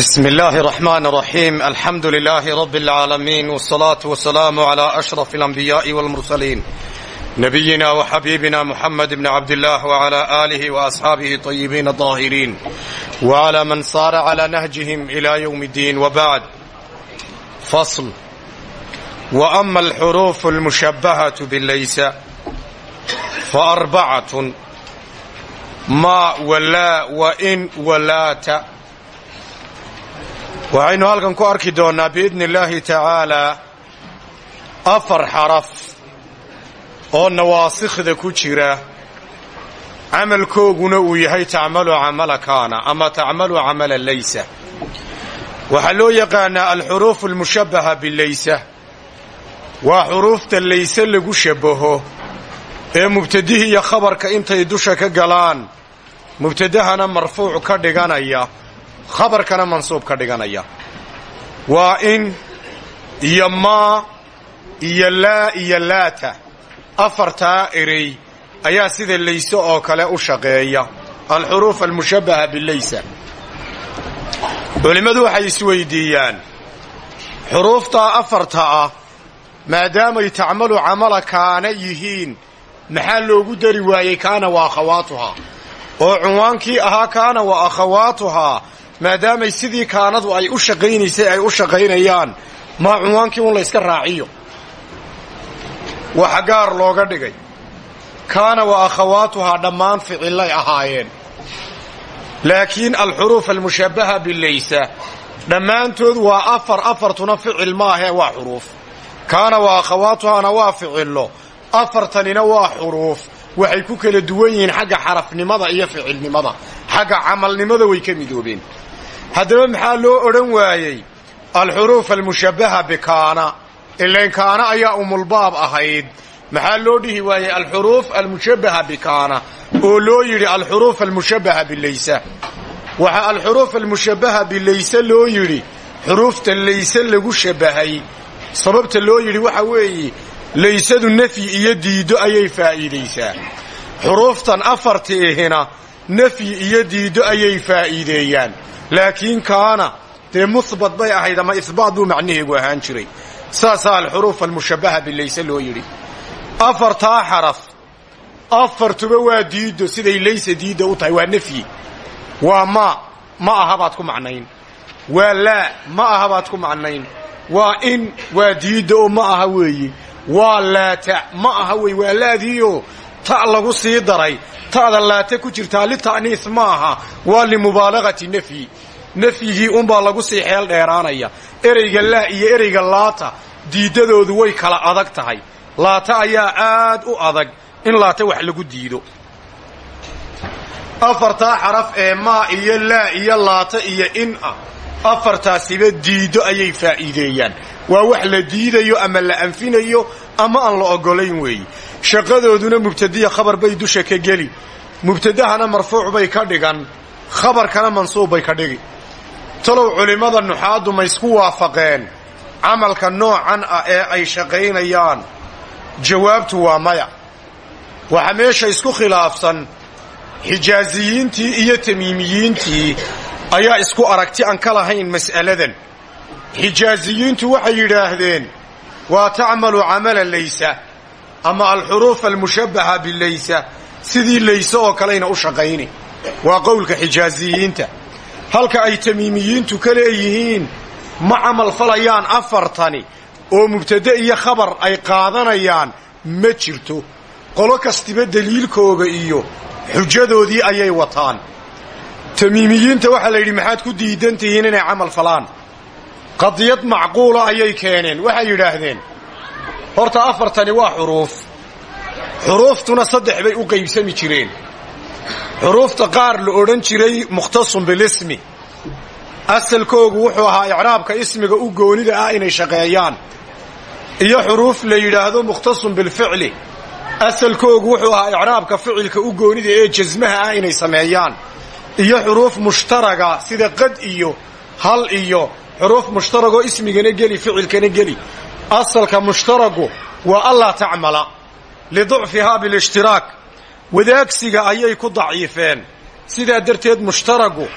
بسم الله الرحمن الرحيم الحمد لله رب العالمين والصلاة والسلام على أشرف الأنبياء والمرسلين نبينا وحبيبنا محمد بن عبد الله وعلى آله وأصحابه طيبين الطاهرين وعلى من صار على نهجهم إلى يوم الدين وبعد فصل وأما الحروف المشبهة بالليس فأربعة ما ولا وإن ولاat waxaynu halkan ku arki doonnaa biidni illaahi tacaalaa afar xaraf oo nawaasikhda ku jira. Camalkooguna uu yahay tacmalu camala kaana ama tacmalu camala laysa. Waxaa loo yaqaanaa alxuruufu almushabbaha bilaysa waa xuruufta layse lagu shabbaho ee mubtadihi iyo khabarka intay dusha ka galaan. Mubtadahana marfuuc ka dhiganaya khabarkana mansuub ka dhiganaya. Waa in iyo maa iyo laa iyo laata afartaa erey ayaa sida layse oo kale u shaqeeya. Alxuruuf almushabbaha bilaysa culimmadu waxay isweydiiyaan xuruuftaa afarta ah maadaamay tacmalu camala kaana yihiin maxaa loogu dari waayey kaana wa akhawaatuhaa? Oo cunwaankii ahaa kaana wa akhawaatuhaa maadaamay sidii kaanadu ay u shaqaynaysay ay u shaqaynayaan maa cunwaankii un layska raaciyo. Waxa gaar looga dhigay. Kaana wa akhawaatuhaa dhammaan ficillay ahaayeen. Laakiin alxuruuf almushabbaha bilaysa dhammaantood waa afar afartuna ficil maahee waa xuruuf. Kaana wa akhawaatuhaana waa ficillo afartanina waa xuruuf. Waxay ku kala duwan yihiin xagga xarafnimada iyo ficilnimada. Xagga camalnimada way ka midoobeen haddaba maxaa loo odhan waayey? Alxuruuf almushabbaha bikaana. Ilayn kaana ayaa umulbaab ahayd. Maxaa loo dhihi waayey? Alxuruuf almushabbaha bikaana. Oo loo yidhi alxuruuf almushabbaha bilaysa waxaa alxuruuf almushabbaha bilayse loo yidhi xuruufta layse lagu shabbahay. Sababta loo yidhi waxa weeye laysadu nafyi iyo diiddo ayay faa'iidaysaa. Xuruuftan afartiihina nafyi iyo diiddo ayay faa'iideeyaan laakiin kaana dee muhbat bay ahayd ama ihbaat buu macnaheegu ahaan jiray. Saasaa alxuruuf almushabbaha bilayse loo yidhi. Afartaa xaraf afartuba waa diiddo siday laysa diidda u tahay waa nafyi waa maa ma aha baad ku macnayn. Waa laa ma aha baad ku macnayn. Waa in waa diidda oo ma aha weeye waa laata ma aha wey waa laadiioo ta lagu sii daray ta'da laata ku jirtaa lita'niis ma aha waa limubaalagati nafyi nafyigii unbaa lagu sii xeel dheeraanaya ereyga laa iyo ereyga laata diiddadoodu way kala adag tahay laata ayaa aad u adag in laata wax lagu diido afartaa xaraf ee maa iyo laa iyo laata iyo in ah afartaasiba diiddo ayay faa'iideeyaan waa wax la diidayo ama la anfinayo ama aan la oggolayn weeye shaqadooduna mubtadiya khabar bay dusha ka geli. Mubtadahana marfuuc bay ka dhigan. Khabarkana mansuub bay ka dhigi. Talow culimmada nuxaaddu ma isku waafaqeen. Camalka noocan ah ee ay shaqaynayaan. Jawaabtu waa maya. Waxaa meesha isku khilaafsan xijaaziyiintii iyo tamiimiyiintii ayaa isku aragti aan ka lahayn mas'aladan. Xijaaziyiintu waxay yidhaahdeen waa tacmalu camala laysa ama alxuruuf almushabbaha bilaysa sidii layse oo kalayna u shaqayni. Waa qowlka xijaaziyiinta halka ay tamiimiyiintu ka leeyihiin ma camal falayaan afartani oo mubtade iyo khabar ay qaadanayaan ma jirto. Qolo kastiba deliilkooga iyo xujadoodii ayay wataan. Tamiimiyiinta waxaa la yidhi maxaad ku diidan tihiin inay camal falaan? Qadiyad macquula ayay keeneen. Waxay yidhaahdeen horta afartani waa xuruuf. Xuruuftuna saddex bay u qaybsami jireen. Xuruufta qaar la odhan jiray mukhtasun bilismi asalkoogu wuxuu ahaa icraabka ismiga u goonida ah inay shaqeeyaan. Iyo xuruuf la yidhaahdo mukhtasun bilficli asalkoogu wuxuu ahaa icraabka ficilka u goonida ee jasmaha ah inay sameeyaan. Iyo xuruuf mushtaraga sida qad iyo hal iyo. Xuruuf mushtaragoo ismigana geli ficilkana geli asalka mushtaragu waa allaa tacmala. Liducfihaa bilishtiraak wadaagsiga ayay ku daciifeen. Sidaa darteed mushtaragu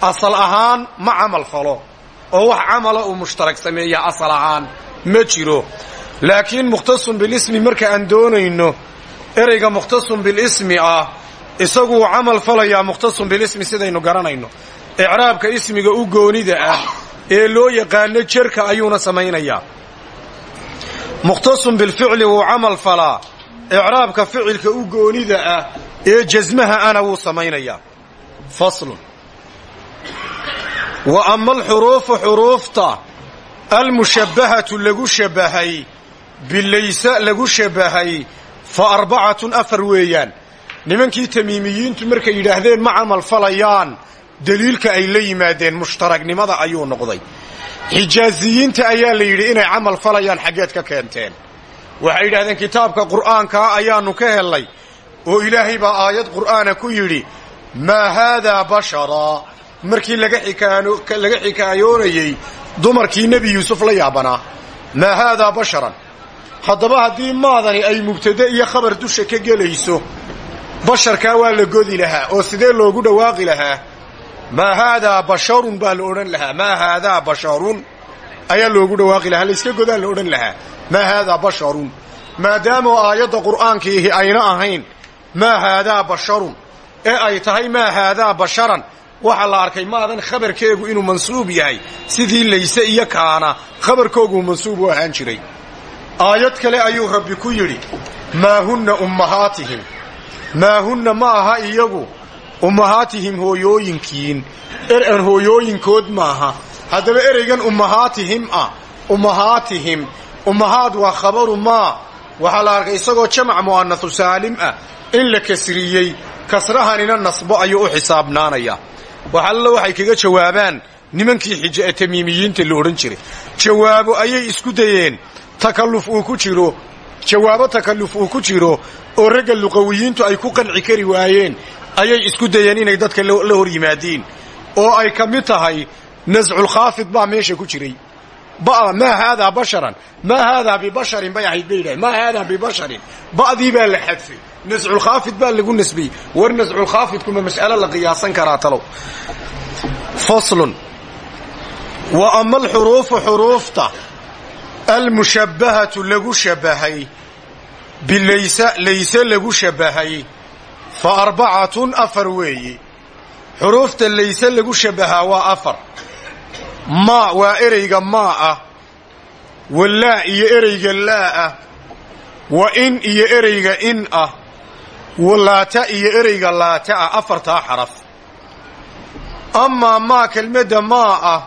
asal ahaan ma camal falo. Oo wax camala uu mushtarak sameeya asal ahaan ma jiro. Laakiin mukhtasun bilismi marka aan doonayno ereyga mukhtasun bilismi ah isagu uu camal falayaa mukhtasun bilismi sidaynu garanayno. Icraabka ismiga u goonida ah ee loo yaqaano jerka ayuuna samaynayaa mukhtasun bilficli wuu camal falaa. Icraabka ficilka u goonida ah ee jasmaha ana wuu samaynayaa. Faslun. Wa ama alxuruufu xuruufta almushabbahatu lagu shabbahay bilaysa lagu shabbahay fa arbacatun afar weeyaan. Nimankii tamiimiyiintu markay yidhaahdeen ma camal falayaan deliilka ay la yimaadeen mushtaragnimada ayuu noqday xijaaziyiinta ayaa la yidhi inay camal falayaan xaggeed ka keenteen. Waxay yidhahdeen kitaabka qur'aankaa ayaannu ka hellay oo ilaahay baa aayad qur'aana ku yidhi maa haadaa basharaa markii laga xikaayoonayey dumarkii nebi yuusuf la yaabanaa maa haadaa basharan. Haddaba haddii maadani ay mubtade iyo khabar dusha ka gelayso basharkaa waa la godi lahaa oo sidee loogu dhawaaqi lahaa maa haadaa basharun baa la odhan lahaa maa haadaa basharun ayaa loogu dhawaaqi lahaa layska godaa la odhan lahaa maa haadaa basharun maadaama aayadda qur'aankiihi ayna ahayn maa haadaa basharun ee ay tahay maa haadaa basharan waxaa la arkay maadan khabarkeegu inuu mansuub yahay sidii layse iyo kaana khabarkooguu mansuub u ahaan jiray aayad kale ayuu rabbi ku yidhi maa hunna ummahaatihim maa hunna ma aha iyagu ummahaatihim hooyooyinkiin. Er-an hooyooyinkood maaha. Haddaba ereygan ummahaatihim ah. Ummahaatihim. Ummahaad waa khabaru maa. Waxaa la arkay isagoo jamac mu'anasu saalim ah. In la kasriyey kasrahanina nasbo ayuu u xisaabnaanayaa. Waxallo waxay kaga jawaabaan nimankii xija tamiimiyiinta la odhan jiray. Jawaabo ayay isku dayeen. Takalluf uu ku jiro. Jawaabo takalluf uu ku jiro oo ragga luqawiyiintu ay ku qanci kari waayeen ayay isku dayeen inay dadka la hor yimaadiin oo ay ka mid tahay nasculkhaafid baa meesha ku jiray. Maa haadaa basharan maa haadaa bibasharin bay ahayd bay yidhahen maa haadaa bibasharin ba'dii baa la xadfay. Nasculkhaafid baa lagu nasbiyey war nasculkhaafidkuma mas'alo la qiyaasan karaa talow. Faslun. Wa ama alxuruufu xuruufta almushabbahatu lagu shabbahay. Bilaysa layse lagu shabbahay fa arbacatun afar weeye xuruufta layse lagu shabbahaa waa afar. Maa waa ereyga maa ah. Wa iyo ereyga laa ah. Wa in iyo ereyga in ah. Wa laata iyo ereyga laata ah. Afartaa xaraf. Amaa maa kelmadda maa ah.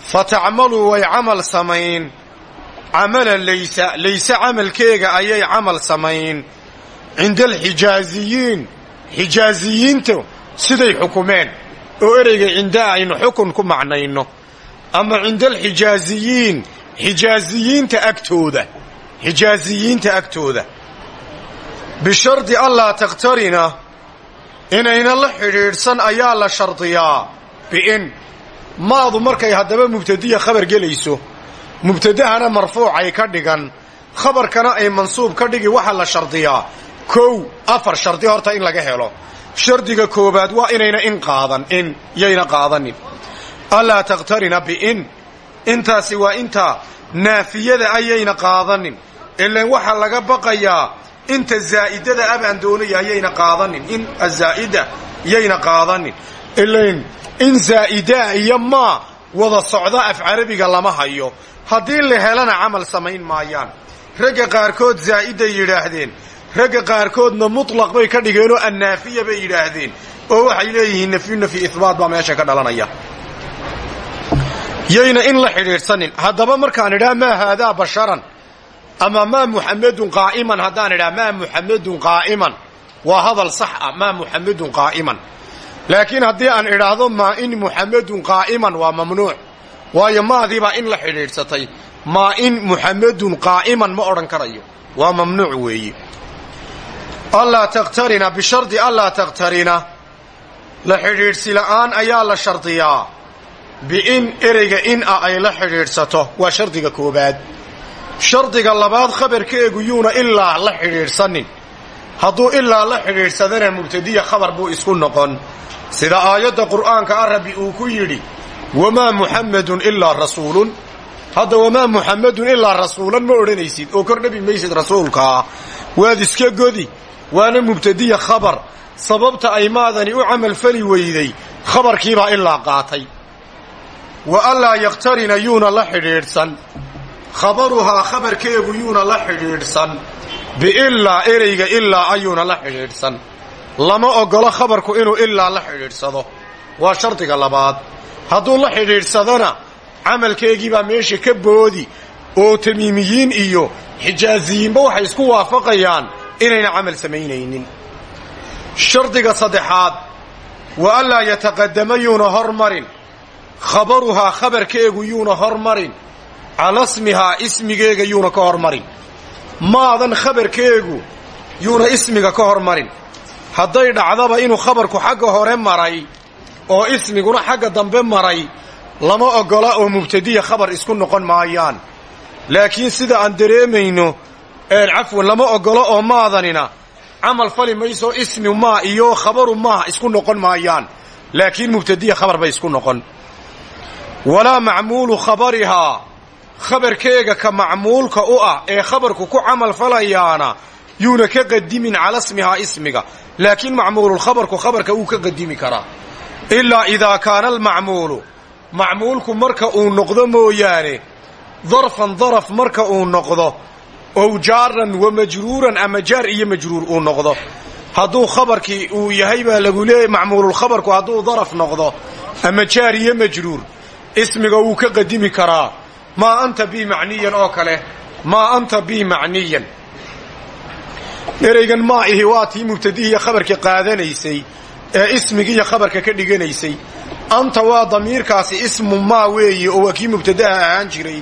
Fa tacmalu way camal samayn. Camala laysa layse camalkeega ayay camal samayn cinda alxijaaziyiin xijaaziyiintu siday xukumeen oo ereyga cindaa aynu xukun ku macnayno ama cinda alxijaaziyiin xijaaziyiinta agtooda xijaaziyiinta agtooda bishardi allaa takhtarina inayna la xidhiidhsan ayaa la shardiyaa biin maadu markay haddaba mubtadiya khabar gelayso mubtadahana marfuucay ka dhigan khabarkana ay mansuub ka dhigi waxaa la shardiyaa kow afar shardi horta in laga helo. Shardiga koobaad waa inayna in qaadan in yayna qaadanin. Allaa takhtarina biin. Intaasi waa intaa naafiyada ayayna qaadanin. Ilan waxaa laga baqayaa inta zaa'idada abaan doonaya yayna qaadanin. In azaa'ida yayna qaadanin. Ilan in zaa'idaa iyo maa wada socda af carabiga lama hayo. Haddii la helana camal samayn maayaan. Ragga qaarkood zaa'iday yidhaahdeen ragga qaarkoodna mutlaq bay ka dhigeenoo annaafiya bay yidhaahdeen. Oo waxay leeyihiin nafyu nafyi ihbaat baa meesha ka dhalanaya. Yayna in la xidhiidhsanin. Haddaba markaan idhaa maa haadaa basharan? Ama maa muxamedun qaa'iman? Haddaan idhaa maa muxamedun qaa'iman? Waa hadal sax ah maa muxamedun qaa'iman? Laakiin haddii aan idhaahdo maa in muxamedun qaa'iman? Waa mamnuuc. Waayo maadiibaa in la xidhiidhsatay? Maa in muxamedun qaa'iman? Ma odhan karayo. Waa mamnuuc weeye allaa takhtarina bishardi allaa takhtarina la xidhiidhsi la'aan ayaa la shardiyaa. Biin ereyga in ah ay la xidhiidhsato. Waa shardiga koobaad shardiga labaad khabarkeegu yuuna ilaa la xidhiidhsanin. Hadduu ilaa la xidhiidhsadana mubtadiya khabar buu isku noqon. Sida aayadda qur'aanka ah uu ku yidhi wamaa muxammadun ilaa rasuulun. Hadda wamaa muxammadun ilaa rasuulan ma odhanaysid oo kor dhabi maysid rasuulkaa. Waad iska godi waana mubtadiya khabar. Sababta ay maadani u camalfali weyday khabarkiibaa ilaa qaatay. Wa allaa yakhtarina yuuna la xidhiidhsan. Khabaruhaa khabarkeegu yuuna la xidhiidhsan. Biilaa ereyga ilaa ayuuna la xidhiidhsan. Lama oggolo khabarku inuu ilaa la xidhiidhsado. Waa shardiga labaad. Hadduu la xidhiidhsadona camalkeegiibaa meesha ka boodi. Oo tamiimiyiin iyo xijaaziyiinba waxay isku waafaqayaan inayna camal samaynaynin. Shardiga saddexaad wa allaa yataqadama yuuna hormarin. Khabaruhaa khabarkeegu yuuna hormarin. Cala smihaa ismigeega yuuna ka hormarin. Maadan khabarkeegu yuuna ismiga ka hormarin. Hadday dhacdaba inuu khabarku xagga hore maray oo ismiguna xagga dambe maray lama oggola oo mubtadiya khabar isku noqon maayaan. Laakiin sida aan dareemayno cafwan lama oggolo oo maadanina camal fali mayso ismi maa iyo khabaru maah isku noqon maayaan. Laakiin mubtadiya khabar bay isku noqon. Walaa macmuulu khabarihaa khabarkeega ka macmuulka u ah ee khabarku ku camal falayaana yuuna ka qadimin cala smihaa ismiga. Laakiin macmuululkhabarku khabarka uu ka qadimi karaa. Ilaa idaa kaana almacmuulu. Macmuulku marka uu noqdo mooyaane darfan daraf marka uu noqdo ow jaaran wa majruuran ama jaar iyo majruur uu noqdo. Hadduu khabarkii uu yahay baa lagu leeyahy macmuululkhabarku hadduu daraf noqdo ama jaar iyo majruur ismiga wuu ka qadimi karaa. Maa anta bi macniyan oo kale maa anta bi macniyan ereygan maa ihi waa tii mubtadihiiyo khabarka qaadanaysay ee ismigiiyo khabarka ka dhiganaysay. Anta waa damiirkaasi ismu maa weeye oo waa kii mubtadaha ahaan jiray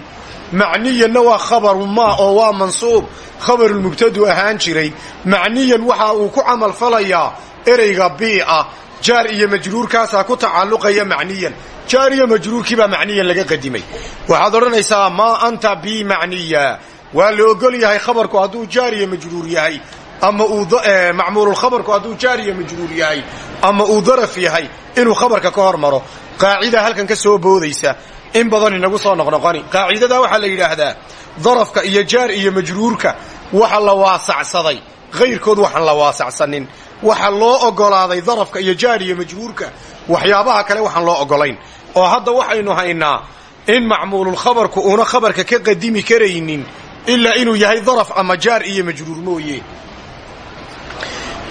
macniyanna waa khabaru maa oo waa mansuub. Khabarulmubtadu ahaan jiray. Macniyan waxa uu ku camal falayaa ereyga bii'a jaar iyo majruurkaasaa ku tacalluqaya macniyan. Jaar iyo majruurkiibaa macniyan laga qadimay. Waxaad odhanaysaa maa anta bi macniya waa la ogol yahay khabarku hadduu jaar iyo majruur yahay ama uu macmuululkhabarku hadduu jaar iyo majruur yahay ama uu daraf yahay inuu khabarka ka hor maro qaacida halkan ka soo boodaysa in badan inagu soo noqnoqoni qaacidadaa waxaa la yidhaahdaa darafka iyo jaar iyo majruurka waxa la waasacsaday. Kayrkood waxaan la waasacsanin. Waxa loo ogolaaday darafka iyo jaar iyo majruurka waxyaabaha kale waxaan loo ogolayn. Oo hadda waxaynu haynaa in macmuululkhabarku uuna khabarka ka qadimi karaynin ilaa inuu yahay daraf ama jaar iyo majruur mooye.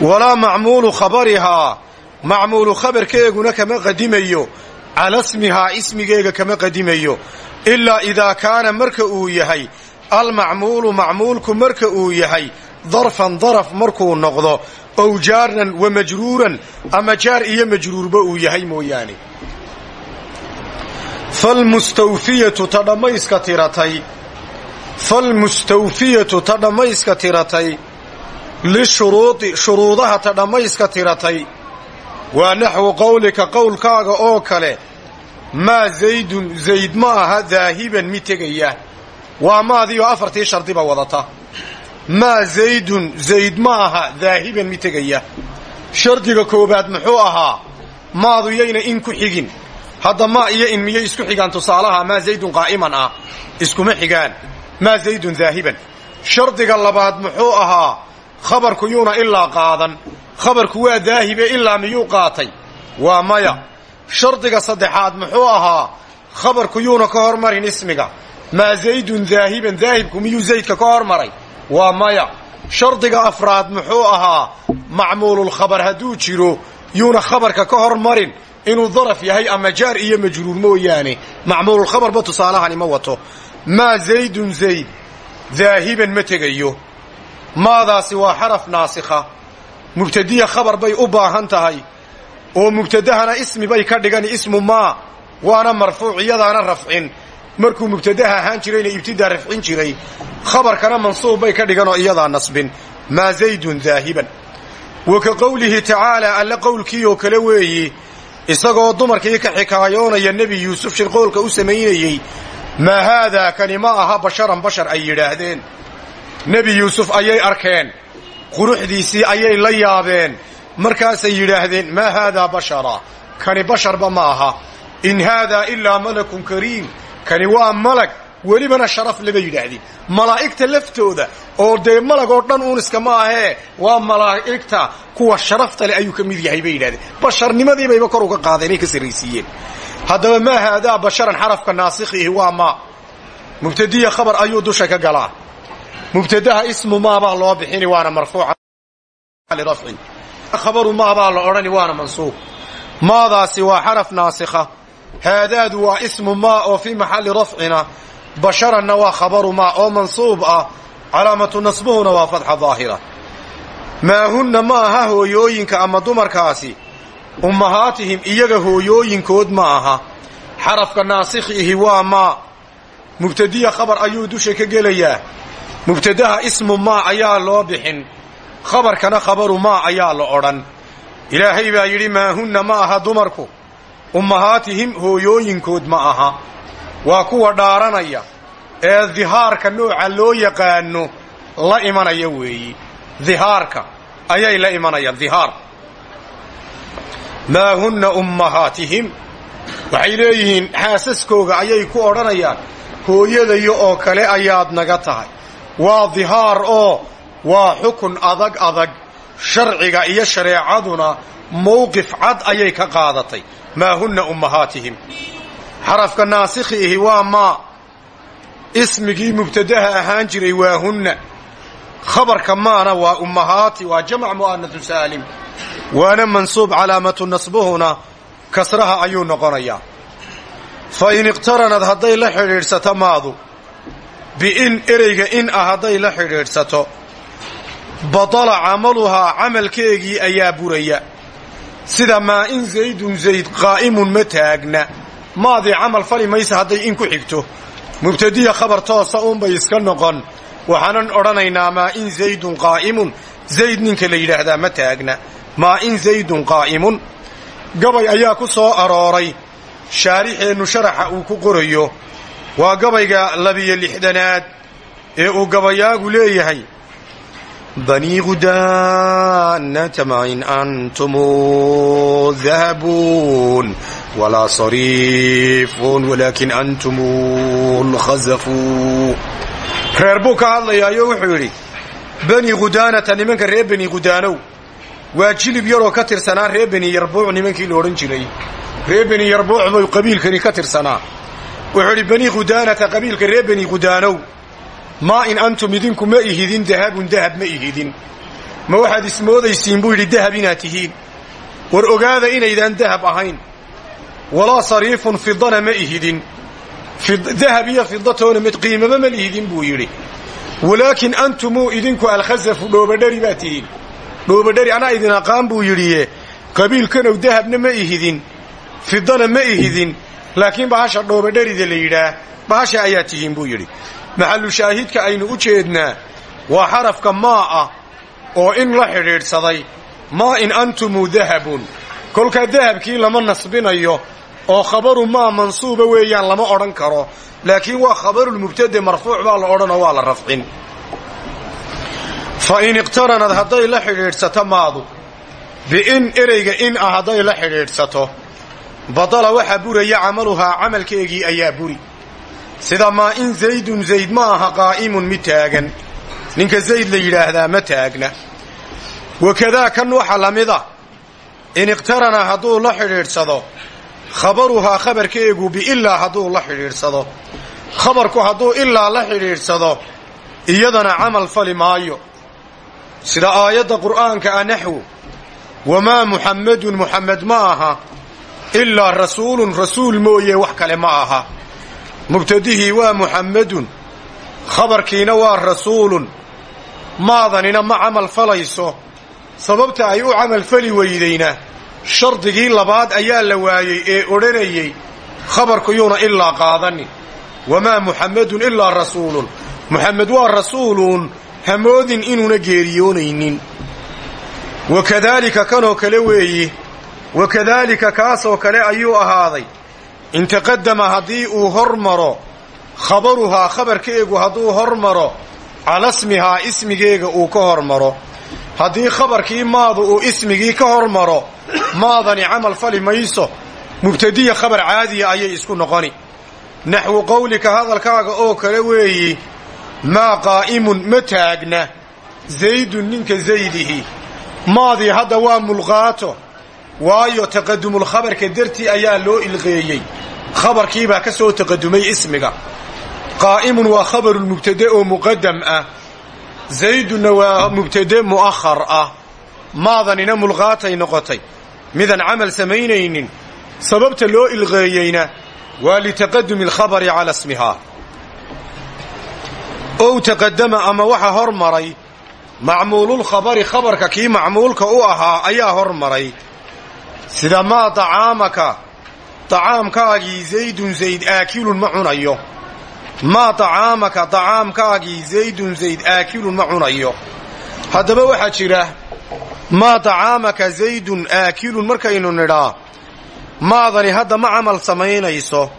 Walaa macmuulu khabarihaa. Macmuulu khabarkeeguna kama qadimayo cala smihaa ismigeega kama qadimayo ilaa idaa kaana marka uu yahay almacmuulu macmuulku marka uu yahay darfan daraf markuu noqdo ow jaaran wa majruuran ama jaar iyo majruurba uu yahay mooyaane falmustawfiyatu ta dhammayska tiratay falmustawfiyatu ta dhammayska tiratay lishuruudi shuruudaha ta dhammayska tiratay waa naxwu qowlika qowlkaaga oo kale maa zaydun zayd ma aha daahiban mid tegaya. Waa maadiioo afartii shardiba wadata. Maa zaydun zayd ma aha daahiban mid tegaya. Shardiga koowaad muxuu ahaa maadu yayna in ku xigin. Hadda maa iyo in miyay isku xigaan tusaalaha maa zaydun qaa'iman ah iskuma xigaan. Maa zaydun daahiban shardiga labaad muxuu ahaa khabarku yuuna ilaa qaadan khabarku waa daahibe ilaa miyuu qaatay? Waa maya. Shardiga saddexaad muxuu ahaa khabarku yuuna ka hormarin ismiga. Maa zaydun daahiban daahibku miyuu zaydka ka hormaray? Waa maya. Shardiga afraad muxuu ahaa macmuululkhabar hadduu jiro yuuna khabarka ka hormarin inuu daraf yahay ama jaar iyo majruur mooyaane. Macmuululkhabarba tusaalahani ma wato. Maa zaydun zayd daahiban ma tegayo maadaasi waa xaraf naasikha. Mubtadiya khabar bay u baahan tahay. Oo mubtadahana ismi bay ka dhigan ismu maa waana marfuuc iyadaana rafcin. Markuu mubtadaha ahaan jirayna ibtidaa rafcin jiray khabarkana mansuub bay ka dhigan oo iyadaa nasbin. Maa zaydun daahiban wa ka qowlihi tacaalaa alle qowlkii oo kale weeyi isagoo dumarkii ka xikaayoonaya nebi yuusuf shirqoolka u samaynayey maa haadaa kani ma aha basharan bashar ay yidhaahdeen nebi yuusuf ayay arkeen. Quruxdiisii ayay la yaabeen. Markaasay yidhaahdeen maa haadaa bashara? Kani basharba ma aha. In haadaa ilaa malakun kariim. Kani waa malag. Welibana sharaf leba yidhaahdeen malaa'igta laftooda oo dee malag oo dhan uuniska ma ahee waa malaa'igta. Kuwa sharafta leh ayuu ka mid yahay bay yidhahdeen basharnimadiibayba kor uga qaadeenay ka sarraysiiyeen. Haddaba maa haadaa basharan xarafka naasikhiihi waa maa mubtadiya khabar ayuu dusha ka galaa mubtadaha ismu maabaa loo bixini waana marfuuca lirafcin khabaru maabaa la odhani waana mansuub. Maadaasi waa xaraf naasikha. Haadaadu waa ismu maa oo fii maxalli rafcina basharanna waa khabaru maa oo mansuub ah. Calaamatu nasbuhuna waa fatxa daahira maahunna ma aha hooyooyinka ama dumarkaasi. Ummahaatihim iyaga hooyooyinkood ma aha. Xarafka naasikhiihi waa maa mubtadiya khabar ayuu dusha ka gelayaa mubtadaha ismu maa ayaa loo bixin. Khabarkana khabaru maa ayaa la odhan. Ilaahay baa yidhi maahunna ma aha dumarku. Ummahaatihim hooyooyinkood ma aha. Waa kuwa dhaaranaya. Ee dihaarka nooca loo yaqaano la imanaya weeyi. Dihaarka. Ayay la imanayaan dihaar. Maa hunna ummahaatihim. Waxay leeyihiin xaasaskooga ayay ku odhanayaan. Hooyadayo oo kale ayaad naga tahay waa dihaar oo waa xukun adag adag. Sharciga iyo shareecaduna mowqif cad ayay ka qaadatay. Maa hunna ummahaatihim. Xarafka naasikhiihi waa maa ismigii mubtadaha ahaan jiray waa hunna. Khabarka maana waa ummahaati waa jamc mu'anatu saalim. Waana mansuub calaamatu nasbuhuna kasraha ayuu noqonayaa. Fa in iqtaranad hadday la xidhiidhsato maadu biin ereyga in ah hadday la xidhiidhsato. Badala camaluhaa camalkeegii ayaa buraya. Sida maa in zaydun zayd qaa'imun ma taagna. Maadii camal fali maysa hadday in ku xigto. Mubtadiya khabar toosa uunbay iska noqon. Waxaanan odhanaynaa maa in zaydun qaa'imun. Zayd ninka la yidhaahdaa ma taagna. Maa in zaydun qaa'imun. Gabay ayaa ku soo arooray. Shaarixeennu sharaxa uu ku qorayo waa gabayga labiyo lixdanaad ee uu gabayaagu leeyahay. Banii gudaanata ma in antumu dahabuun walaa sariifun walaakin antumu lkhazafuu reer buu ka hadlayaayo wuxuu yidhi bani gudaanata nimanka reer bani gudaanow waa jilib yaroo ka tirsanaa reer beni yarbuuc nimankii la odhan jiray. Reer beni yarbuuc bay qabiilkani ka tirsanaa wuxuu idhi bani gudaanata qabiilka reer beni gudaanow maa in antum idinku ma ihidin dahabun dahab ma ihidin. Ma waxaad ismoodaysiin buu yidhi dahab inaad tihiin. War ogaada inaydaan dahab ahayn. Walaa sariifun fidana ma ihidin. Dahab iyo fidatoona mid qiimaba ma lihidin buu yidhi. Walaakin antumuu idinku alkhasafu dhoobadhari baa tihiin. Dhoobadhari anaa idin aqaan buu yidhiye qabiilkanow dahabna ma ihidin. Fidana ma ihidin laakiin bahasha dhoobadharida la yidhaah bahasha ayaa tihiin buu yidhi. Maxallu shaahidka aynu u jeednaa waa xarafka maa ah oo in la xidhiidhsaday maa in antumu dahabun. Kolkaa dahabkii lama nasbinayo oo khabaru maa mansuuba weeyaan lama odhan karo laakiin waa khabarulmubtade marfuuc baa la odhanoo waa la rafcin. Fa in iqtaranad hadday la xidhiidhsato maadu biin ereyga in ah hadday la xidhiidhsato badala waxaa buraya camaluhaa camalkeegii ayaa buri. Sida maa in zaydun zayd ma aha qaa'imun mid taagan. Ninka zayd la yidhaahdaa ma taagna. Wakadaa kan waxa la mid ah in iqtarana hadduu la xidhiidhsado khabaruhaa khabarkeegu biilaa hadduu la xidhiidhsado. Khabarku hadduu ilaa la xidhiidhsado iyadana camal fali maayo. Sida aayadda qur'aanka ah naxwu wamaa muxammadun muxammed ma aha ilaa rasuulun rasuul mooye wax kale ma aha. Mubtadihii waa muxammadun khabarkiina waa rasuulun. Maadanina ma camal falayso sababta ay u camal fali weydayna. Shardigii labaad ayaa la waayey ee odhanayey khabarkuyuuna ilaa qaadanin wamaa muxammadun ilaa rasuulun. Muxamed waa rasuuluun hamoodin inuuna geeriyoonaynin wakadaalika kanoo kale weeyi wakadaalika kaasoo kale ayuu ahaaday in taqadama haddii uu hor maro khabaruhaa khabarkeegu hadduu hor maro cala smihaa ismigeega uu ka hor maro haddii khabarkii maadu uu ismigii ka hormaro maadani camal fali mayso mubtadiya khabar caadiya ayay isku noqoni. Naxwu qowlika hadalkaaga oo kale weeyi maa qaa'imun ma taagna zaydun ninka zaydihi. Maadii hadda waa mulqaato waayo taqadumulkhabarka dartii ayaa loo ilqeeyey. Khabarkiibaa ka soo taqadumay ismiga. Qaa'imun waa khabarulmubtade oo muqadam ah. Zaydunna waa mubtade mu'ahar ah. Maadanina mulqaatay noqotay. Midaan camal samaynaynin. Sababta loo ilqeeyeyna waa litaqadumi alkhabari cala smihaa ow taqadama ama waxa hormaray macmuululkhabari khabarka kii macmuulka u ahaa ayaa hormaray sida maa dacaamaka dacaamkaagii zaydun zayd aakilun ma cunayo. Maa dacaamaka dacaamkaagii zaydun zayd aakilun ma cunayo. Haddaba waxaa jira maa dacaamaka zaydun aakilun markaynu nidhaa maadani hadda ma camal samaynayso.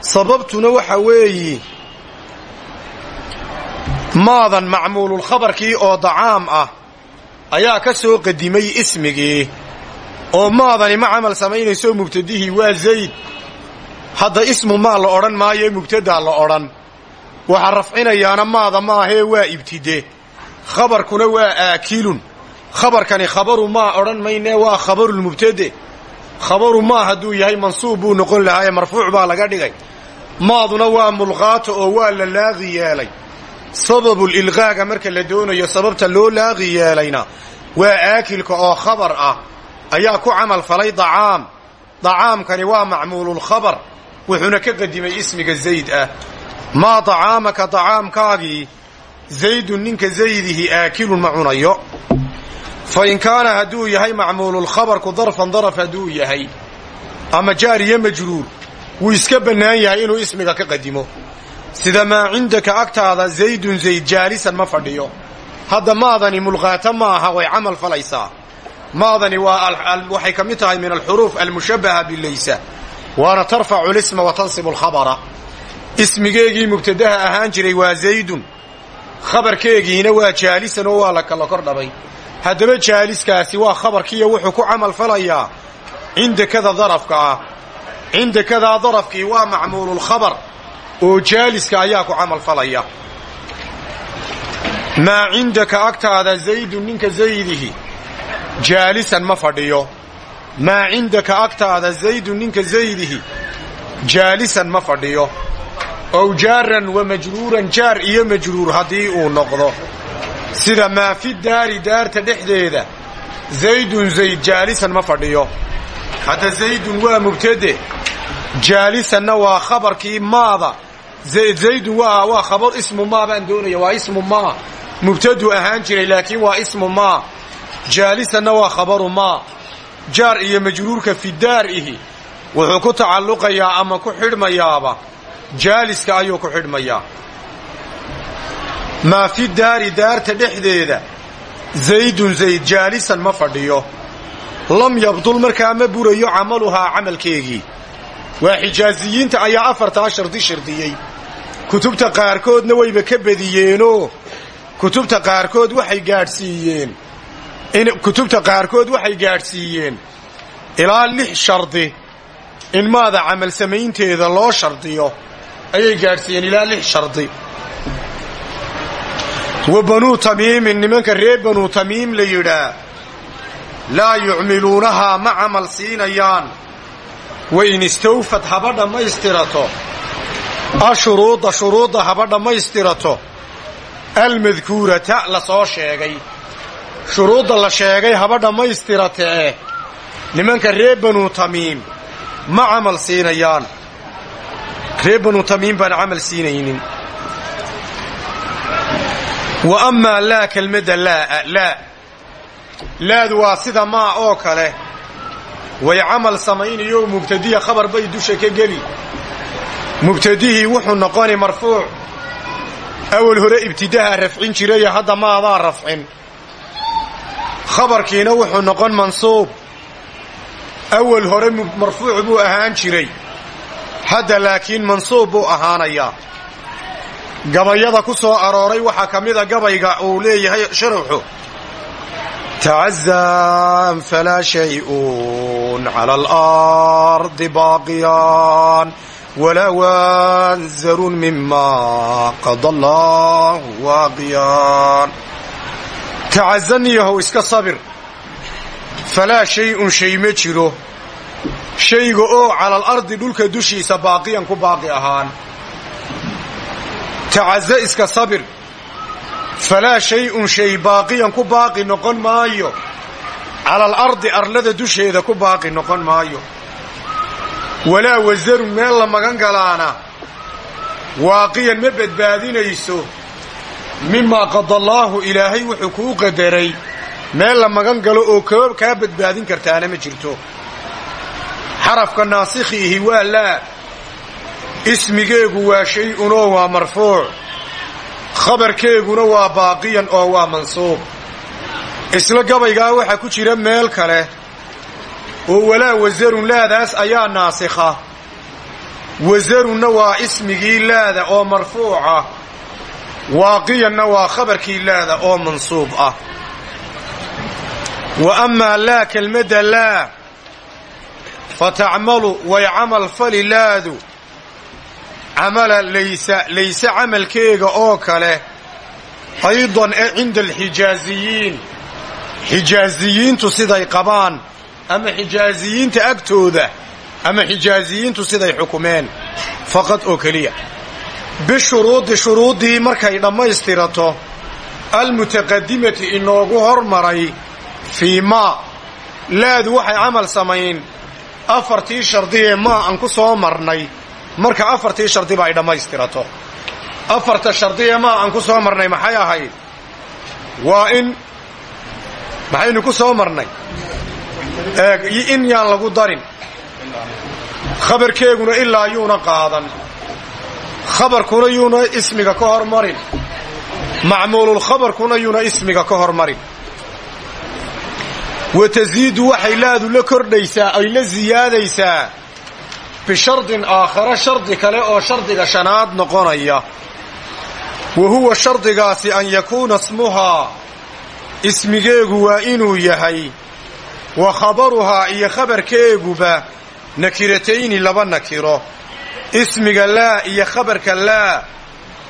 Sababtuna waxa weeyi maadan macmuululkhabarkii oo dacaam ah ayaa ka soo qadimay ismigii oo maadani ma camal samaynayso mubtadihii waa zayd. Hadda ismu maa la odhan maayo mubtadaa la odhan. Waxa rafcinayaana maada maahee waa ibtide. Khabarkuna waa aakilun. Khabarkani khabaru maa odhan maynee waa khabarulmubtade khabaru maa hadduu yahay mansuub buu noqon lahaaye marfuuc baa laga dhigay. Maaduna waa mulqaato oo waa la laaqi yeelay. Sababulilqaaga marka la doonayo sababta loo laaqi yeelayna waa aakilka oo khabar ah ayaa ku camal falay dacaam. Dacaamkani waa macmuululkhabar wuxuuna ka qadimay ismiga zayd ah. Maa dacaamaka dacaamkaagii? Zaydun ninka zaydihi aakilun ma cunayo. Fa in kaana hadduu yahay macmuululkhabarku darfan daraf hadduu yahay ama jaar iyo majruur wuu iska bannaan yahay inuu ismiga ka qadimo. Sida maa cindaka agtaada zaydun zayd jaalisan ma fadhiyo. Hadda maadani mulqaato ma aha way camal falaysaa maadani waxay ka mid tahay min alxuruuf almushabbaha bilaysa waana tarfacu lisma wa tansibu alkhabara ismigeegii mubtadaha ahaan jiray waa zaydun. Khabarkeegiina waa jaalisan oo waa la kala kor dhabay. Haddaba jaaliskaasi waa khabarkiiyo wuxuu ku camal falayaa cindakada darafka ah. Cindakadaa darafkii waa macmuululkhabar oo jaaliska ayaa ku camal falaya. Maa cindaka agtaada zaydun ninka zaydihi jaalisan ma fadhiyo. Maa cindaka agtaada zaydun ninka zaydihi. Jaalisan ma fadhiyo. Ow jaaran wa majruuran jaar iyo majruur haddii uu noqdo. Sida maa fi daari daarta dhexdeeda. Zaydun zayd jaalisan ma fadhiyo. Hadda zaydun waa mubtade. Jaalisanna waa khabarkii maada. Zaydun waa khabar ismu maa baan doonaya waa ismu maa. Mubtadu ahaan jiray laakiin waa ismu maa jaalisanna waa khabaru maa jaar iyo majruurka fidaar ihi. Wuxuu ku tacalluqayaa ama ku xidhmayaaba. Jaaliska ayuu ku xidhmayaa. Maa fi daari daarta dhexdeeda zaydun zayd jaalisan ma fadhiyo. Lam yabdul markaa ma burayo camaluhaa camalkeegii. Waa xijaaziyiinta ayaa afartaa shardi shardiyey. Kutubta qaarkoodna wayba ka badiyeenoo kutubta qaarkood waxay gaadhsiiyeen kutubta qaarkood waxay gaadhsiiyeen ilaa lix shardi. In maada camal samaynteeda loo shardiyo ayay gaadhsiiyeen ilaa lix shardi. Wa banuu tamiimin nimanka reer banuu tamiim la yidhaa laa yucmiluunahaa ma camal siinayaan. Wain istawfad haba dhammaystirato. Ashuruuda shuruudda haba dhammaystirato. Almadkuurata la soo sheegay shuruudda la sheegay haba dhammaystiratee. Nimanka reer banuu tamiim ma camal siinayaan. Reer banuu tamiim baan camal siinaynin. Wa amaa laa kelmadda laa laa laadu waa sida maa oo kale. Way camal samaynayo mubtadiya khabar bay dusha ka geli. Mubtadihii wuxuu noqoni marfuuc. Awal hore ibtidaha rafcin jirayo hadda maadaa rafcin khabarkiina wuxuu noqon mansuub. Awal hore marfuuc buu ahaan jiray. Hadda laakiin mansuub buu ahaanayaa. Gabayada ku soo arooray waxaa ka mida gabayga uu leeyahay sharaxu tacazan falaa shayun cala alardi baaqiyaan walaa wanzarun mima qada allahu waaqiyaan tacazaniyahow iska sabir. Falaa shay-un shay ma jiro. Shayga oo cala alardi dhulka dushiisa baaqiyan ku baaqi ahaan. Tacaza iska sabir. Falaa shay-un shay baaqiyan ku baaqi noqon maayo. Cala alardi arlada dusheeda ku baaqi noqon maayo. Walaa wasarun meel la magan galaana. Waaqiyan ma badbaadinayso mimaa qadallaahu ilaahay wuxuu kuu qadaray. Meel la magan galo oo kaa badbaadin kartaana ma jirto. Xarafka naasikhiihi waa laa ismigeegu waa shay-un oo waa marfuuc. Khabarkeeguna waa baaqiyan oo waa mansuub. Isla gabaygaa waxaa ku jira meel kale. Oo walaa wasarun laadaas ayaa naasikha wasarunna waa ismigii laada oo marfuuca waaqiyanna waa khabarkii laada oo mansuub ah. Wa amaa laa kelmadda laa fa tacmalu way camal fali laadu camala laysa layse camalkeega oo kale aydan cinda alxijaaziyiin xijaaziyiintu siday qabaan ama xijaaziyiinta agtooda ama xijaaziyiintu siday xukumeen. Faqad oo keliya bishuruudi shuruuddii markay dhammaystirato almutaqadimati inoogu hormaray fii maa. Laadu waxay camal samayn afartii shardi ee maa aan ku soo marnay marka afartii shardiba ay dhammaystirato. Afarta shardi ee maa aan ku soo marnay maxay ahayd waa in maxaynu ku soo marnay? In yaan lagu darin. Khabarkeeguna ilaa yuuna qaadan khabarkuna yuuna ismiga ka hormarin. Macmuululkhabarkuna yuuna ismiga ka hormarin. Wa tasiidu waxay laadu la kordhaysaa ay la siyaadaysaa bishardin aakhara shardi kale oo shardiga shanaad noqonaya. Wa huwa shardigaasi an yakuuna smuhaa ismigeegu waa inuu yahay. Wa khabaruhaa iyo khabarkeeguba nakiratayni laba nakiro ismiga laa iyo khabarka laa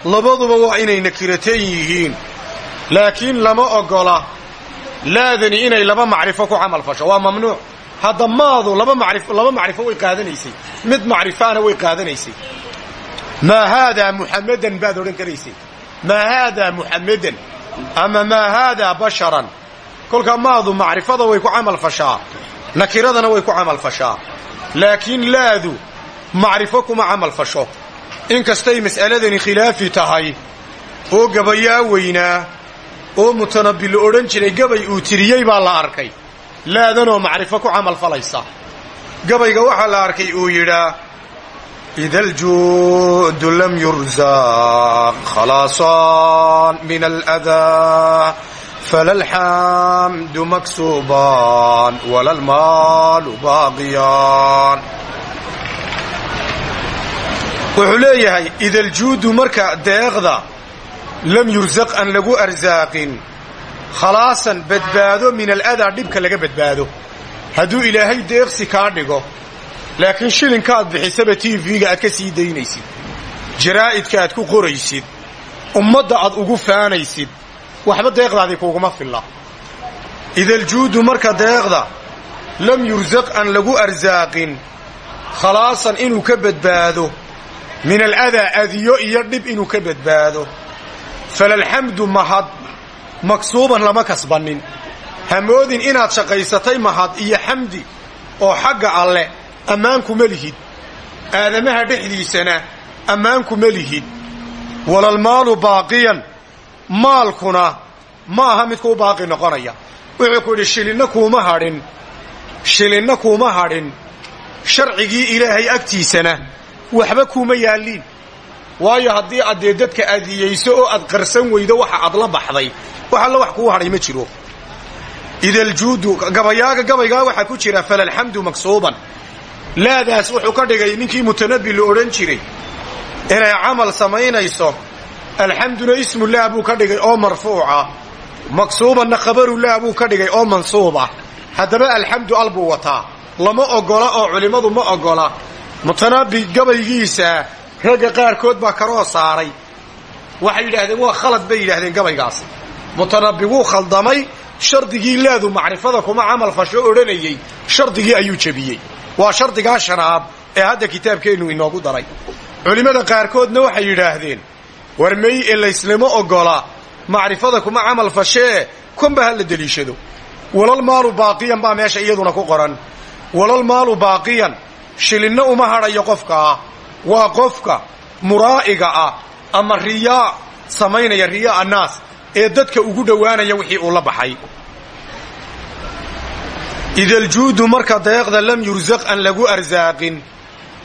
labaduba waa inay nakiratayn yihiin. Laakiin lama oggola laadani inay laba macrifo ku camal fasho. Waa mamnuuc. Hadda maadu laba macrifo way qaadanaysay. Mid macrifaana way qaadanaysay. Maa haadaa muxammadan baad odhan karaysay. Maa haadaa muxammadan ama maa haadaa basharan. Kolkaa maadu macrifada way ku camal fashaa. Nakiradana way ku camal fashaa. Laakiin laadu macrifo kuma camal fasho. Inkastay mas'aladani khilaafi tahay oo gabayaa weynaa oo mutanabbi la odhan jiray gabay uu tiriyey baa la arkay. Laadanoo macrifo ku camal falaysa. Gabayga waxaa la arkay uu yidhaa ida aljuudu lam yursaq khalaasan min aladaa fala alxamdu maksuuban wala almaalu baaqiyaan wuxuu leeyahay ida aljuudu marka deeqda lam yursaq aan lagu arsaaqin khalaasan badbaado min aladaa dhibka laga badbaado. Hadduu ilaahay deeqsi kaa dhigo laakiin shilinka aad bixisaba tv-ga aad ka sii daynaysid jaraa'idka aad ku qoraysid ummadda aad ugu faanaysid waxba deeqdaadii kuuguma filla. Idaljuudu marka deeqda lam yursaq aan lagu arsaaqin khalaasan inuu ka badbaado min aladaa adiyo iyo dhib inuu ka badbaado. Falalxamdu mahad maksuuban lama kasbannin hamoodin inaad shaqaysatay mahad iyo xamdi oo xagga alleh ammaankuma lihid. Aadamaha dhexdiisana ammaankuma lihid. Walalmaalu baaqiyan maalkuna ma aha midkuu baaqi noqonaya. Wuxuu ku yidhi shilinna kuuma hadhin. Shilinna kuuma hadhin. Sharcigii ilaahay agtiisana waxba kuuma yaalliin waayo haddii aad dadka adiyayso oo aad qarsan weydo waxa aad la baxday. Wax alla wax kuu hadhay ma jiro. Idaljuudu gabayaaga gabaygaa waxaa ku jira falalxamdu maksuuban laadaas wuxuu ka dhigay ninkii mutanabbi la odhan jiray. Inay camal samaynayso alxamduna ismullaah buu ka dhigay oo marfuuca. Maksuubanna khabaru laa buu ka dhigay oo mansuub ah haddaba alxamdu al buu wataa. Lama ogola oo culimmadu ma ogola mutanabbi gabaygiisa ragga qaarkood baa karoo saaray. Waxay yidhaahdeen waa khalad bay yidhahdeen gabaygaas mutanabbi wuu khaldamay shardigii laadu macrifada kuma camal fasho odhanayey shardigii ayuu jebiyey. Waa shardigaa shanaad ee hadda kitaabkeennu inoogu daray. Culimmada qaarkoodna waxay yidhaahdeen war may ee layslama ogola macrifada kuma camal fashee kunba ha la deliishado. Walal maalu baaqiyan baa meesha iyaduna ku qoran. Walal maalu baaqiyan shilinna uma hadhayo qofkaa waa qofka muraa'iga ah ama riyaa samaynaya riyaa annaas ee dadka ugu dhowaanaya wixii uu la baxay. Idaljuudu marka deeqda lam yursaq aan lagu arsaaqin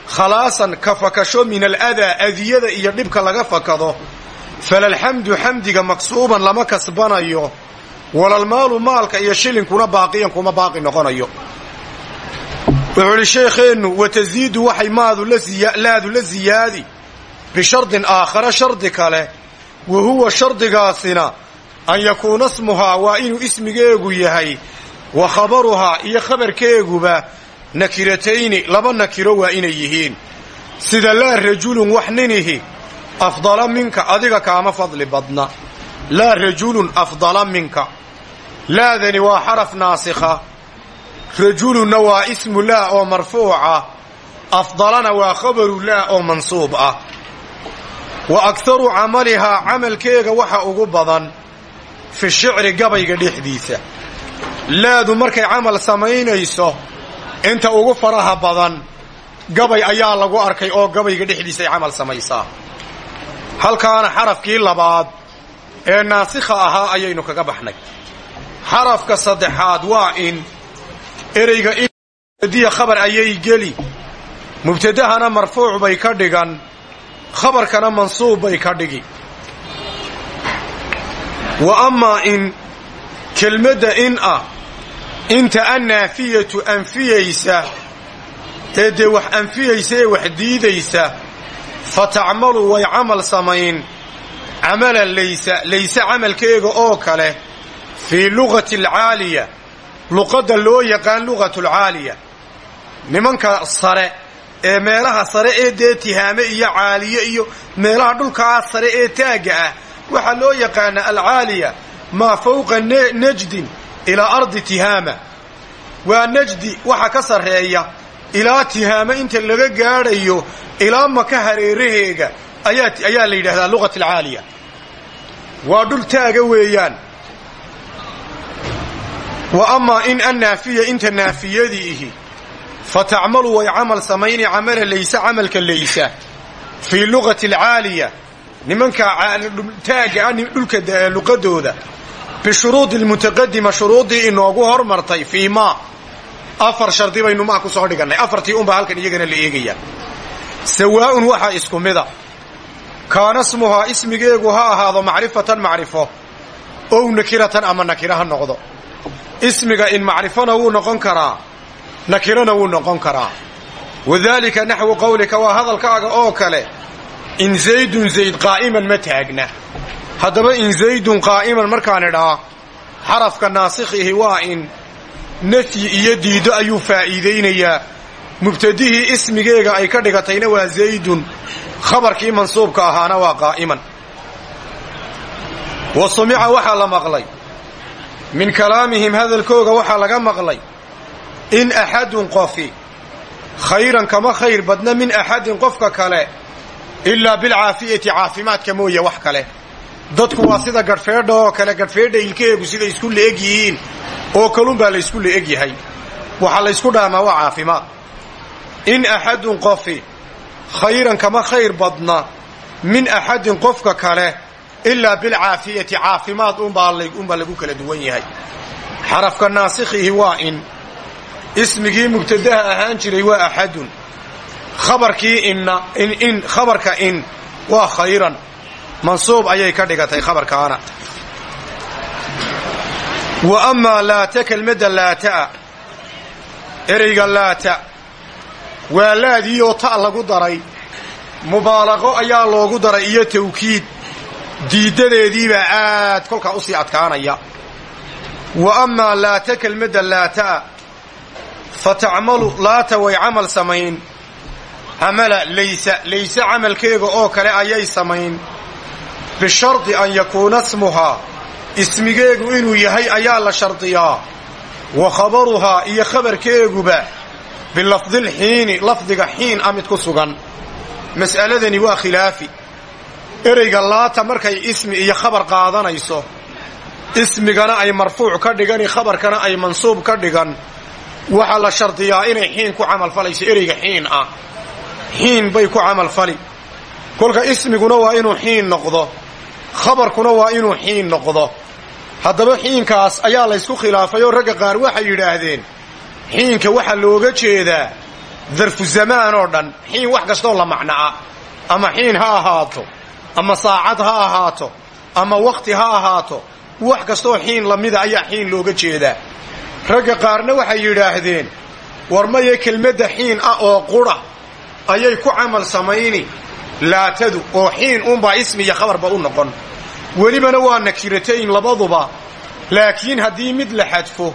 khalaasan ka fakasho min aladaa adiyada iyo dhibka laga fakado falalxamdu xamdiga maksuuban lama kasbanayo walalmaalu maalka iyo shilinkuna baaqiyan kuma baaqi noqonayo wuxuu idhi sheekheennu watasiidu waxay laadu la siyaadi bishardin aakhara shardi kale. Wa huwa shardigaasina an yakuuna smuhaa waa inuu ismigeegu yahay. Wa khabaruhaa iyo khabarkeeguba nakiratayni laba nakiro waa inay yihiin. Sida laa rajulun wax ninihi afdala minka adiga kaama fadli badna. Laa rajulun afdala minka. Laadani waa xaraf naasikha rajulunna waa ismu laa oo marfuuca afdalana waa khabaru laa oo mansuub ah. Wa akharu camalihaa camalkeega waxa ugu badan fi shicri gabayga dhexdiisa. Laadu markay camal samaynayso inta ugu faraha badan gabay ayaa lagu arkay oo gabayga dhexdiisay camal samaysaa. Halkaana xarafkii labaad ee naasikha ahaa ayaynu kaga baxnay. Xarafka saddexaad waa in ereyga indiya khabar ayay geli. Mubtadahana marfuuc bay ka dhigan khabarkana mansuub bay ka dhigi. Wa amaa in kelmadda in ah inta annaafiyatu anfiyaysa ee dee wax anfiyaysa ee wax diidaysa fa tacmalu way camal samayn. Camalan laysa layse camalkeega oo kale fii lugati alcaaliya luqadda loo yaqaan lugatulcaaliya nimanka sare ee meelaha sare ee dee tihaame iyo caaliye iyo meelaha dhulkaa sare ee taagga ah waxaa loo yaqaana alcaaliya maa fawqa najdin ilaa ardi tihaama. Waa najdi waxa ka sarreeya ilaa tihaame inta laga gaadhayo ilaa maka hareeraheega. Ayaa la yidhahdaa lugat alcaaliya waa dhul taaga weeyaan wa amaa in annaafiya inta naafiyadiihi fa tacmalu way camal samayni camala laysa camalka laysa. Fii lugati alcaaliya nimanka taagga dhulka luqadooda bishuruudi lmutaqadima shuruuddii inoogu hormartay fii maa afar shardi baynu maa ku soo dhigannay afartii unbaa halkan iyagana la eegayaa sawaa'un waxaa isku mida. Kaana smuhaa ismigeegu ha ahaado macrifatan macrifo ow nakiratan ama nakira ha noqdo ismiga in macrifona wuu noqon karaa nakirana wuu noqon karaa. Wadaalika naxwu qawlika waa hadalkaaga oo kale in zaydun zayd qaa'iman ma taagna. Haddaba in zaydun qaa'iman markaan idhaa xarafka naasikhihi waa in nafyi iyo diido ayuu faa'iidaynayaa. Mubtadihii ismigeega ay ka dhigatayna waa zaydun. Khabarkii mansuubka ahaana waa qaa'iman. Wa sumica waxaa la maqlay min kalaamihim hadalkooga waxaa laga maqlay in axadun qofi khayran kama khayr badna min axadin qofka kale ilaa bilcaafiyati caafimaadka mooye wax kale. Dadku waa sida gadhfeedha oo kale gadhfeedha ilkaheegu siday isku le'eg yihiin oo kalunbaa laysku le'eg yahay. Waxaa laysku dhaamaa waa caafimaad. In axadun qofi khayran kama khayr badna min axadin qofka kale ilaa bilcaafiyati caafimaad unbaa lagu kala duwan yahay xarafka naasikhihi waa in ismigii mubtadaha ahaan jiray waa axadun khabarkii in khabarka in waa khayran mansuub ayay ka dhigatay khabarkaana wa amaa laata kelmadda laata'a ereyga laata waa laadiioo ta' lagu daray mubaalaqo ayaa loogu daray iyo tawkiid diiddadeediibaa aad kolkaa u sii adkaanaya. Wa amaa laata kelmadda laata'a fa tacmalu laata way camal samayn. Camala laysa layse camalkeega oo kale ayay samayn. Bishardi an yakuuna smuhaa ismigeegu inuu yahay ayaa la shardiyaa. Wa khabaruhaa iyo khabarkeeguba bilafdilxiini lafdiga xiin a mid ku sugan. Mas'aladani waa khilaafi ereyga laata markay ismi iyo khabar qaadanayso ismigana ay marfuuc ka dhigan khabarkana ay mansuub ka dhigan waxaa la shardiyaa inay xiin ku camalfalayso ereyga xiin ah. Xiin bay ku camalfali kolka ismiguna waa inuu xiin noqdo khabarkuna waa inuu xiin noqdo. Haddaba xiinkaas ayaa laysku khilaafay oo ragga qaar waxay yidhaahdeen xiinka waxaa looga jeedaa darfu zamaan oo dhan xiin wax kastoo la macna'a ama xiin ha ahaato ama saacad ha ahaato. Ama wakhti ha ahaato. Wax kastoo xiin lamida ayaa xiin looga jeedaa ragga qaarna waxay yidhaahdeen war maya kelmadda xiin ah oo qudha ayay ku camal samayni. Laatadu oo xiin uunbaa ismi iyo khabarba u noqon. Welibana waa nakiratayn labaduba. Laakiin haddii mid la xadfo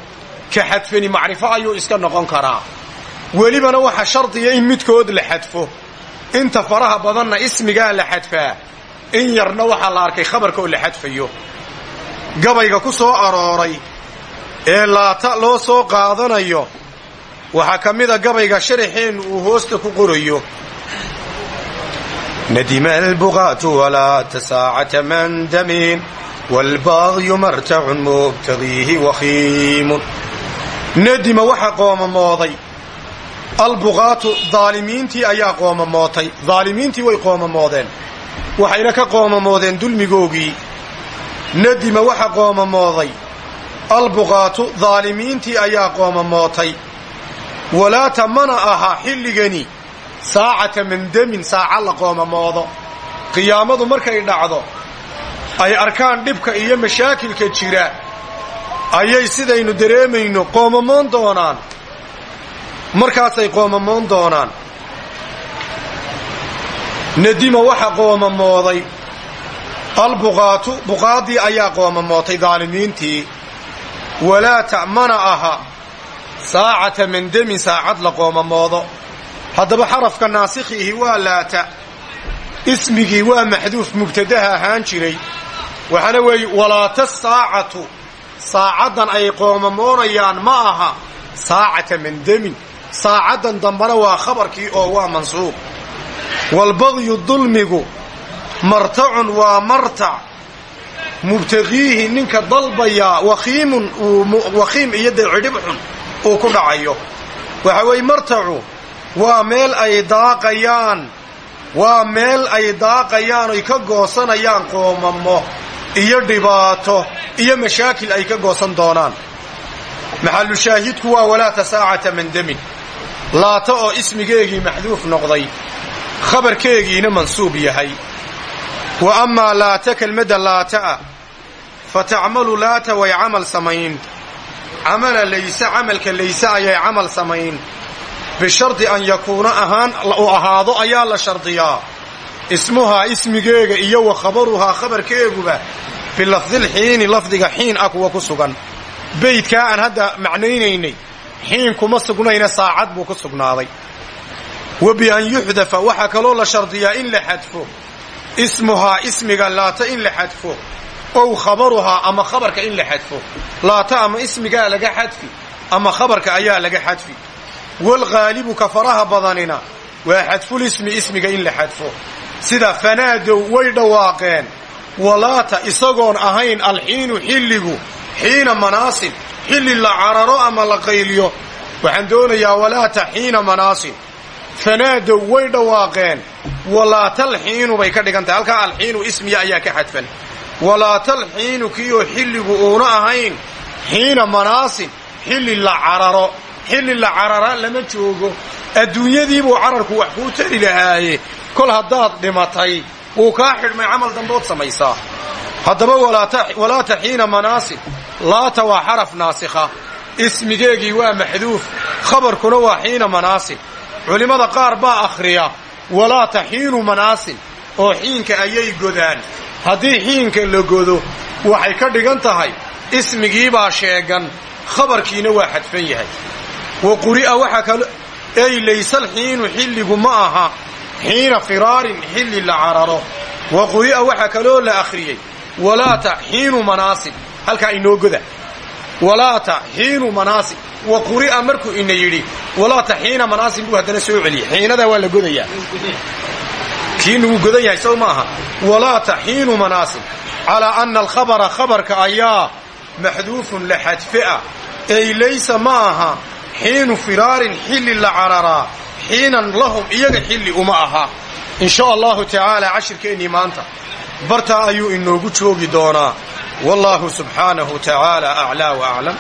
ka xadfani macrifo ayuu iska noqon karaa. Welibana waxa shardiya in midkood la xadfo. Inta faraha badanna ismigaa la xadfaa in yarna waxaa la arkay khabarkaoo la xadfayo. Gabayga ku soo arooray ee laata loo soo qaadanayo waxaa ka mida gabayga sharaxeennu uu hoosta ku qorayo nadima albuqaatu walaa tasaacata mandamin waalbaagyu martacun mubtadiihi wakhiimun nadima waxa qoomamooday albuqaatu daalimiintii ayaa qoomamootay daalimiintii way qoomamoodeen waxayna ka qoomamoodeen dulmigoogii. Nadima waxa qoomamooday. Albuqaatu daalimiintii ayaa qoomamootay walaata mana aha xilligani. Saacata mandamin saaca la qoomamoodo. Qiyaamadu markay dhacdo ay arkaan dhibka iyo mashaakilka jira ayay sidaynu dareemayno qoomamoon doonaan. Markaasay qoomamoon doonaan nadima waxa qoomamooday albuqaatu buqaaddii ayaa qoomamootay daalimiintii. Walaata mana aha. Saacata mandamin saacad la qoomamoodo haddaba xarafka naasikhiihi waa laata. Ismigii waa maxduuf mubtadaha ahaan jiray. Waxaana weeye walaata saacatu. Saacaddan ay qoomamoonayaan ma aha. Saacata mandamin saacaddan dambana waa khabarkii oo waa mansuub waalbagyu dulmigu martacun waa martac mubtaqiihi ninka dalbayaa wakhiimun wakhiim iyo dee cidhib xun uu ku dhacayo waxa weeye martacu waa meel ay daaqayaan waa meel ay daaqayaan oy ka goosanayaan qoomamo iyo dhibaato iyo mashaakil ay ka goosan doonaan maxallu shaahidku waa walaata saacata mandamin laata oo ismigeegii maxduuf noqday khabarkeegiina mansuub yahay. Wa amaa laata kelmadda laata'a fa tacmalu laata way camal samayn. Camala layse camalka layse ayay camal samayn. Bishardi an yakuuna ahaan u ahaado ayaa la shardiyaa. Ismuhaa ismigeega iyo wa khabaruhaa khabarkeeguba bilafdilxiini lafdiga xiin ah kuwa ku sugan. Beydkaa aan hadda macnaynaynay xiin kuma sugnayna saacad buu ku sugnaaday wa bi an yuxdafa waxaa kaloo la shardiyaa in la xadfo. Ismuhaa ismiga laata in la xadfo. Ow khabaruhaa ama khabarka in la xadfo. Laata ama ismigaa laga xadfi ama khabarka ayaa laga xadfi. Walghaalibu ka faraha badanina waa xadfulismi ismiga in la xadfo. Sida fanaadow way dhawaaqeen. Walaata isagoon ahayn alxiinu xilligu xiina manaasin. Xilli la cararo ama la qayliyo. Waxaan doonayaa walaata xiina manaasin fanaadow way dhawaaqeen. Walaatalxiinu bay ka dhigan tahay. Halkaa alxiinu ismiya ayaa ka xadfan. Walaatalxiinu kiioo xilligu uuna ahayn xiina manaasin xilli la cararo. Xilli la carara lama joogo. Adduunyadiibuu cararku wax kuu tari lahaaye. Kol haddaad dhimatay wuu kaa xidhmay camal dambood samaysaa. Haddaba walaata xiina manaasin laata waa xaraf naasikha ismigeegii waa maxduuf khabarkuna waa xiina manaasin culimmada qaar baa akhriya walaata xiinu manaasin oo xiinka ayay godaan. Haddii xiinka la godo waxay ka dhigan tahay ismigiibaa sheegan khabarkiina waa xadfan yahay. Wa quri'a waxaa kalo ey laysal xiinu xilligu ma aha xiina firaarin xilli la cararo. Wa quri'a waxaa kaloo la akhriyey walaata xiinu manaasib halkaa inoo goda walaata xiinu manaasib wa quri'a markuu ina yidhi walaata xiina manaasib buu haddana soo celiyey xiinadaa waa la godayaa. Kiina wuu godan yahay sow maaha. Walaata xiinu manaasib calaa anna alkhabara khabarka ayaa maxduufun la xadfe'a ey laysa ma aha xiinu firaarin xilli la cararaa xiinan lahum iyaga xilli uma aha. In sha allahu cashirkeennii maanta bartaa ayuu inoogu joogi doonaa wallaahu subxaanahu tacaala aclaa wa aclam